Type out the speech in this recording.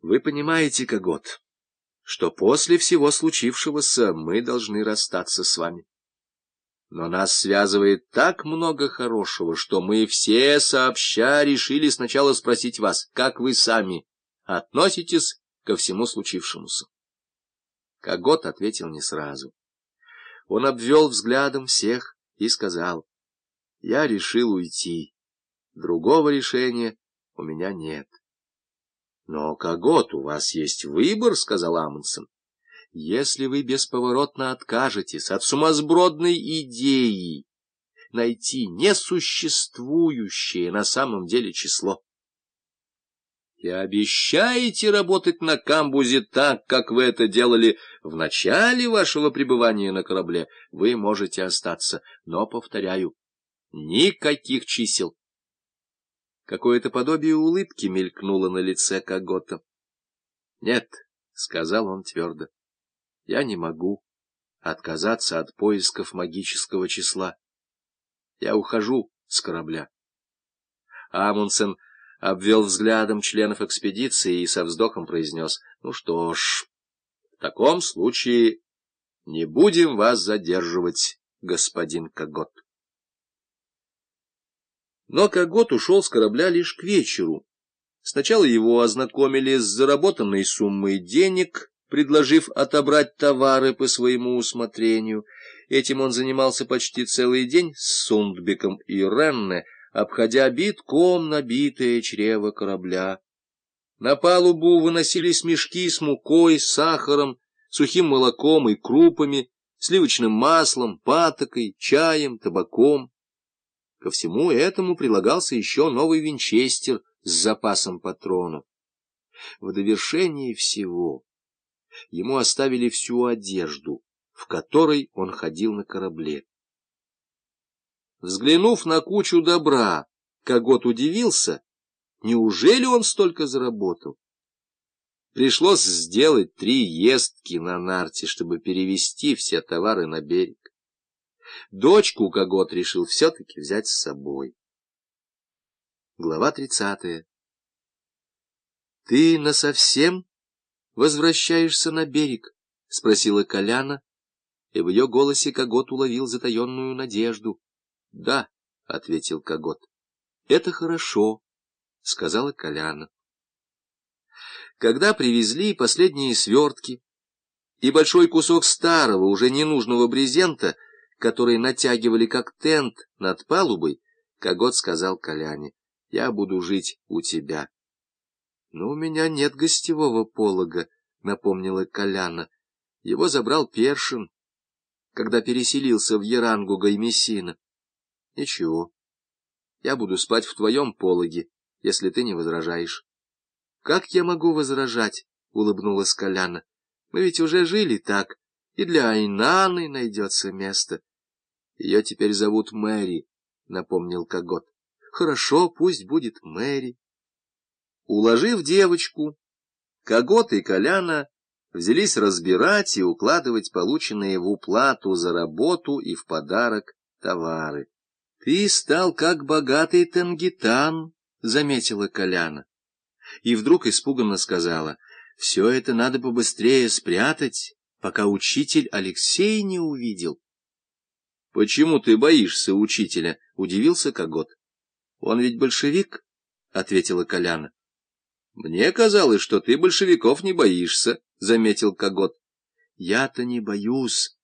Вы понимаете, Когот, что после всего случившегося мы должны расстаться с вами. Но нас связывает так много хорошего, что мы все сообща решили сначала спросить вас, как вы сами относитесь ко всему случившемуся. Когот ответил не сразу. Он обвел взглядом всех и сказал, «Я решил уйти. Другого решения у меня нет». «Но, Когот, у вас есть выбор», — сказал Амундсен. «Если вы бесповоротно откажетесь от сумасбродной идеи найти несуществующее на самом деле число, и обещаете работать на камбузе так, как вы это делали в начале вашего пребывания на корабле, вы можете остаться. Но, повторяю, никаких чисел. Какое-то подобие улыбки мелькнуло на лице Кагота. — Нет, — сказал он твердо, — я не могу отказаться от поисков магического числа. Я ухожу с корабля. Амундсен обвел взглядом членов экспедиции и со вздохом произнес, — Ну что ж, в таком случае не будем вас задерживать, господин Кагот. Но Когот ушел с корабля лишь к вечеру. Сначала его ознакомили с заработанной суммой денег, предложив отобрать товары по своему усмотрению. Этим он занимался почти целый день с Сундбеком и Ренне, обходя битком набитое чрево корабля. На палубу выносились мешки с мукой, сахаром, сухим молоком и крупами, сливочным маслом, патокой, чаем, табаком. Ко всему этому прилагался еще новый винчестер с запасом патронов. В довершении всего ему оставили всю одежду, в которой он ходил на корабле. Взглянув на кучу добра, Когот удивился, неужели он столько заработал? Пришлось сделать три ездки на нарте, чтобы перевести все товары на берег. Дочку Когот решил все-таки взять с собой. Глава тридцатая. — Ты насовсем возвращаешься на берег? — спросила Коляна, и в ее голосе Когот уловил затаенную надежду. — Да, — ответил Когот. — Это хорошо, — сказала Коляна. Когда привезли последние свертки и большой кусок старого, уже ненужного брезента, — который натягивали как тент над палубой, Когот сказал Коляне, «Я буду жить у тебя». «Но у меня нет гостевого полога», — напомнила Коляна. «Его забрал Першин, когда переселился в Ярангу Гаймесина». «Ничего, я буду спать в твоем пологе, если ты не возражаешь». «Как я могу возражать?» — улыбнулась Коляна. «Мы ведь уже жили так, и для Айнаны найдется место». Ее теперь зовут Мэри, — напомнил Когот. Хорошо, пусть будет Мэри. Уложив девочку, Когот и Коляна взялись разбирать и укладывать полученные в уплату за работу и в подарок товары. — Ты стал как богатый тангитан, — заметила Коляна. И вдруг испуганно сказала, — все это надо побыстрее спрятать, пока учитель Алексей не увидел. — Почему ты боишься учителя? — удивился Когот. — Он ведь большевик, — ответила Коляна. — Мне казалось, что ты большевиков не боишься, — заметил Когот. — Я-то не боюсь,